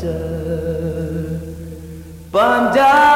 sœur. Pendant